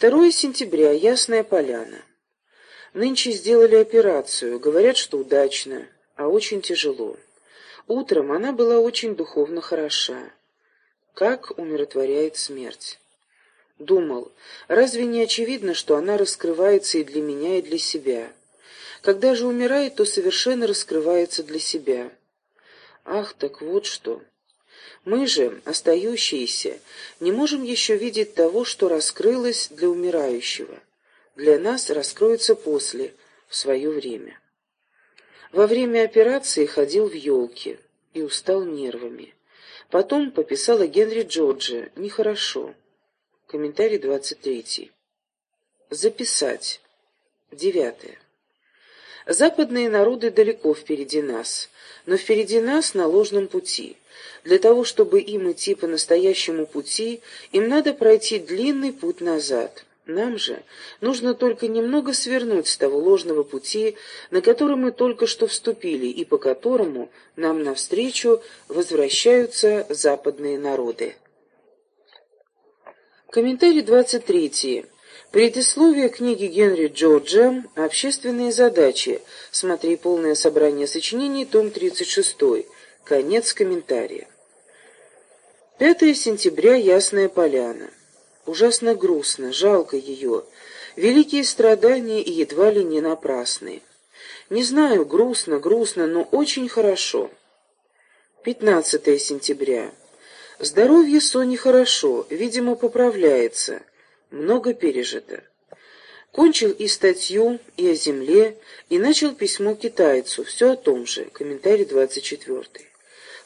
2 сентября. Ясная поляна. Нынче сделали операцию. Говорят, что удачно, а очень тяжело. Утром она была очень духовно хороша. Как умиротворяет смерть. Думал, разве не очевидно, что она раскрывается и для меня, и для себя? Когда же умирает, то совершенно раскрывается для себя. Ах, так вот что. Мы же, остающиеся, не можем еще видеть того, что раскрылось для умирающего. Для нас раскроется после, в свое время. Во время операции ходил в елке и устал нервами. Потом пописал о Генри Джорджа. Нехорошо. Комментарий 23. Записать. Девятое. Западные народы далеко впереди нас, но впереди нас на ложном пути. Для того, чтобы им идти по настоящему пути, им надо пройти длинный путь назад. Нам же нужно только немного свернуть с того ложного пути, на который мы только что вступили и по которому нам навстречу возвращаются западные народы. Комментарий 23. Предисловие книги Генри Джорджа «Общественные задачи». Смотри полное собрание сочинений, том 36. Конец комментария. 5 сентября. Ясная поляна. Ужасно грустно, жалко ее. Великие страдания и едва ли не напрасные. Не знаю, грустно, грустно, но очень хорошо. 15 сентября. Здоровье Сони хорошо, видимо, поправляется много пережито. Кончил и статью, и о земле, и начал письмо китайцу, все о том же, комментарий 24.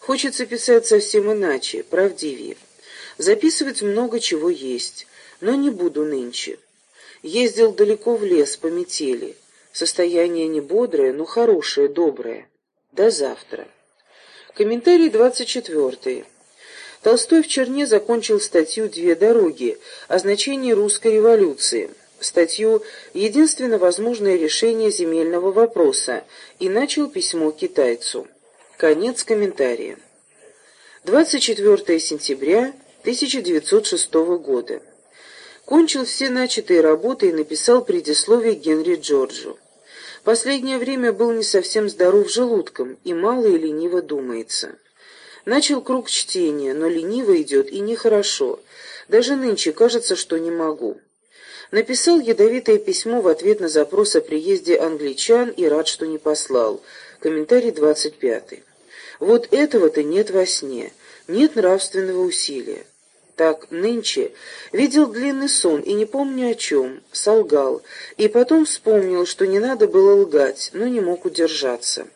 Хочется писать совсем иначе, правдивее. Записывать много чего есть, но не буду нынче. Ездил далеко в лес по метели. Состояние не бодрое, но хорошее, доброе. До завтра. Комментарий 24. Толстой в Черне закончил статью «Две дороги» о значении русской революции, статью «Единственно возможное решение земельного вопроса» и начал письмо китайцу. Конец комментария. 24 сентября 1906 года. Кончил все начатые работы и написал предисловие Генри Джорджу. Последнее время был не совсем здоров желудком и мало и лениво думается. Начал круг чтения, но лениво идет и нехорошо. Даже нынче кажется, что не могу. Написал ядовитое письмо в ответ на запрос о приезде англичан и рад, что не послал. Комментарий 25. Вот этого-то нет во сне, нет нравственного усилия. Так, нынче видел длинный сон и не помню о чем, солгал, и потом вспомнил, что не надо было лгать, но не мог удержаться.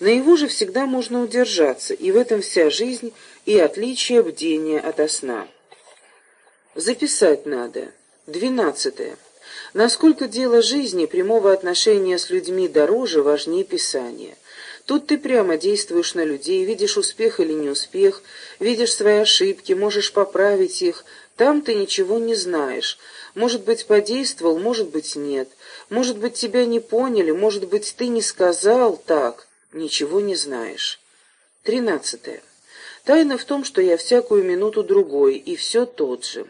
На его же всегда можно удержаться, и в этом вся жизнь и отличие бдения ото сна. Записать надо. Двенадцатое. Насколько дело жизни, прямого отношения с людьми дороже, важнее писания. Тут ты прямо действуешь на людей, видишь успех или неуспех, видишь свои ошибки, можешь поправить их. Там ты ничего не знаешь. Может быть, подействовал, может быть, нет. Может быть, тебя не поняли, может быть, ты не сказал так ничего не знаешь. Тринадцатое. Тайна в том, что я всякую минуту другой, и все тот же.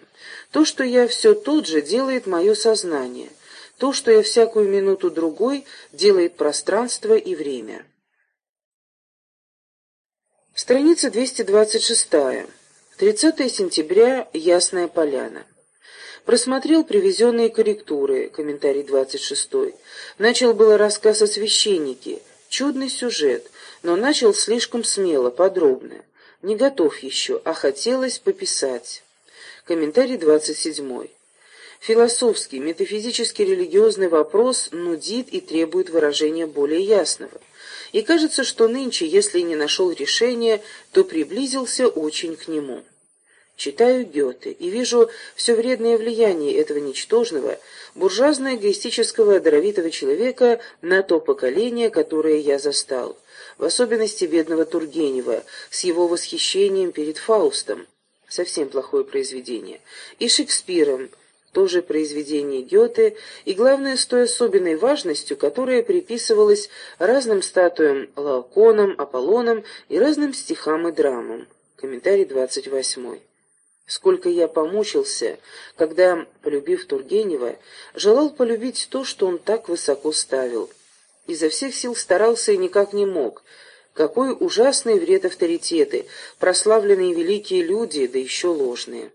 То, что я все тот же, делает мое сознание. То, что я всякую минуту другой, делает пространство и время. Страница 226. 30 сентября. Ясная поляна. Просмотрел привезенные корректуры, комментарий 26. Начал было рассказ о священнике, Чудный сюжет, но начал слишком смело, подробно. Не готов еще, а хотелось пописать. Комментарий 27. Философский, метафизический, религиозный вопрос нудит и требует выражения более ясного. И кажется, что нынче, если не нашел решения, то приблизился очень к нему. Читаю Гёте и вижу все вредное влияние этого ничтожного, буржуазно-эгоистического даровитого человека на то поколение, которое я застал, в особенности бедного Тургенева, с его восхищением перед Фаустом, совсем плохое произведение, и Шекспиром, тоже произведение Гёте, и, главное, с той особенной важностью, которая приписывалась разным статуям Лаоконам, Аполлонам и разным стихам и драмам. Комментарий 28. Сколько я помучился, когда, полюбив Тургенева, желал полюбить то, что он так высоко ставил. Изо всех сил старался и никак не мог. Какой ужасный вред авторитеты, прославленные великие люди, да еще ложные.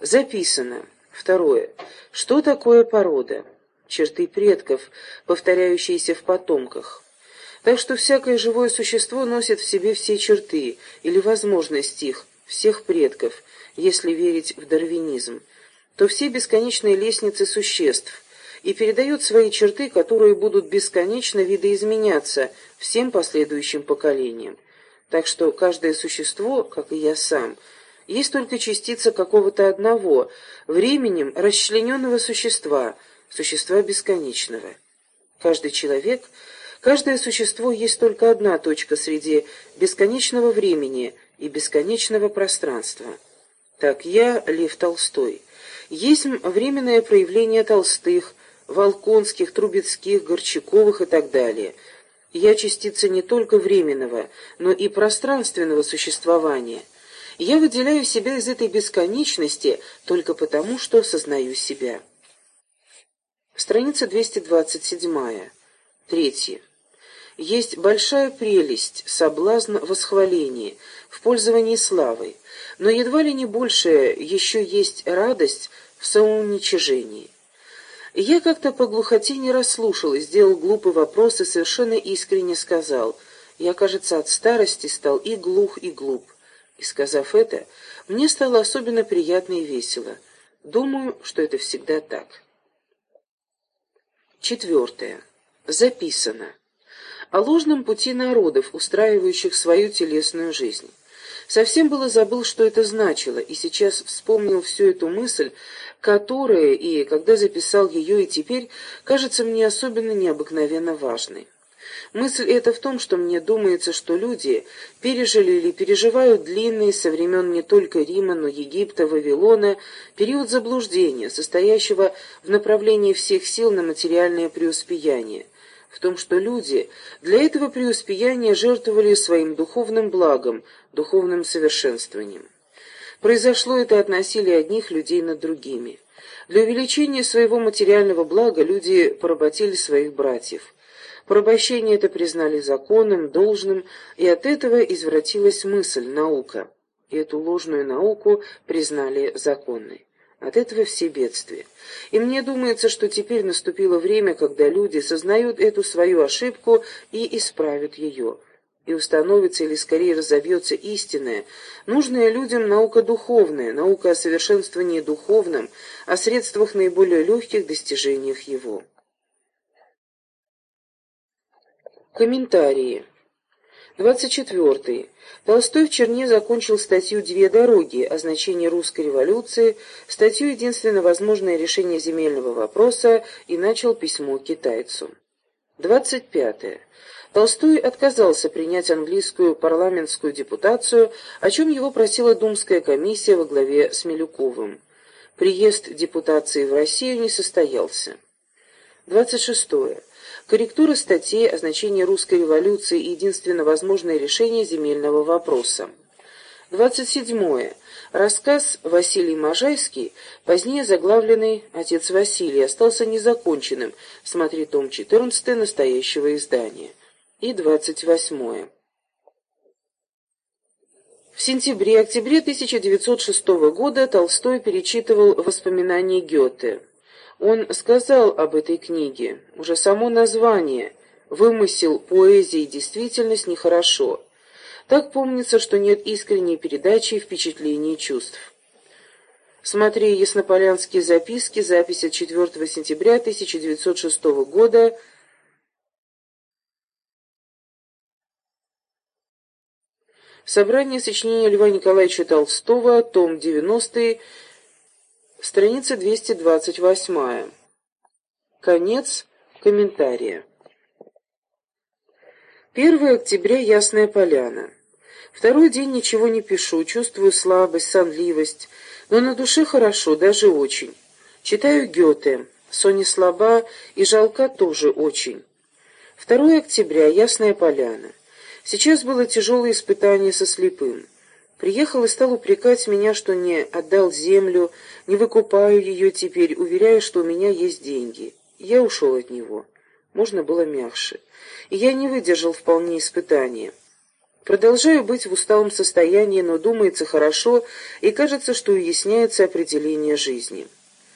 Записано. Второе. Что такое порода? Черты предков, повторяющиеся в потомках. Так что всякое живое существо носит в себе все черты, или возможность их, всех предков, если верить в дарвинизм, то все бесконечные лестницы существ, и передает свои черты, которые будут бесконечно видоизменяться всем последующим поколениям. Так что каждое существо, как и я сам, есть только частица какого-то одного, временем расчлененного существа, существа бесконечного. Каждый человек, каждое существо есть только одна точка среди бесконечного времени и бесконечного пространства. Так я, Лев Толстой, есть временное проявление Толстых, Волконских, Трубецких, Горчаковых и так далее. Я частица не только временного, но и пространственного существования – я выделяю себя из этой бесконечности только потому, что сознаю себя. Страница 227. Третье. Есть большая прелесть, соблазн восхваления, в пользовании славой, но едва ли не большая еще есть радость в самоуничижении. Я как-то по глухоте не расслушал сделал глупый вопрос и совершенно искренне сказал, я, кажется, от старости стал и глух, и глуп. И сказав это, мне стало особенно приятно и весело. Думаю, что это всегда так. Четвертое. Записано. О ложном пути народов, устраивающих свою телесную жизнь. Совсем было забыл, что это значило, и сейчас вспомнил всю эту мысль, которая, и когда записал ее, и теперь, кажется мне особенно необыкновенно важной. Мысль эта в том, что мне думается, что люди пережили или переживают длинный со времен не только Рима, но Египта, Вавилона период заблуждения, состоящего в направлении всех сил на материальное преуспеяние. В том, что люди для этого преуспеяния жертвовали своим духовным благом, духовным совершенствованием. Произошло это от насилия одних людей над другими. Для увеличения своего материального блага люди поработили своих братьев. Порабощение это признали законным, должным, и от этого извратилась мысль, наука. И эту ложную науку признали законной. От этого все бедствия. И мне думается, что теперь наступило время, когда люди сознают эту свою ошибку и исправят ее. И установится или скорее разовьется истинная, нужная людям наука духовная, наука о совершенствовании духовном, о средствах наиболее легких достижениях его. Комментарии. 24. Толстой в Черне закончил статью «Две дороги. О значении русской революции», статью «Единственно возможное решение земельного вопроса» и начал письмо китайцу. 25. Толстой отказался принять английскую парламентскую депутацию, о чем его просила Думская комиссия во главе с Милюковым. Приезд депутации в Россию не состоялся. 26. Корректура статей о значении русской революции и единственно возможное решение земельного вопроса. 27. Рассказ Василий Можайский, позднее заглавленный «Отец Василий», остался незаконченным. Смотри том 14 настоящего издания. И 28. В сентябре-октябре 1906 года Толстой перечитывал воспоминания Гёте. Он сказал об этой книге, уже само название «Вымысел поэзии и действительность нехорошо». Так помнится, что нет искренней передачи впечатлений и чувств. Смотри «Яснополянские записки», запись от 4 сентября 1906 года, Собрание сочинений Льва Николаевича Толстого, том 90, Страница 228. Конец комментария. 1 октября Ясная Поляна. Второй день ничего не пишу, чувствую слабость, сонливость, но на душе хорошо, даже очень. Читаю Гёте. Соня слаба и жалка тоже очень. 2 октября Ясная Поляна. Сейчас было тяжелое испытание со слепым. Приехал и стал упрекать меня, что не отдал землю, не выкупаю ее теперь, уверяя, что у меня есть деньги. Я ушел от него. Можно было мягче. И я не выдержал вполне испытания. Продолжаю быть в усталом состоянии, но думается хорошо, и кажется, что уясняется определение жизни.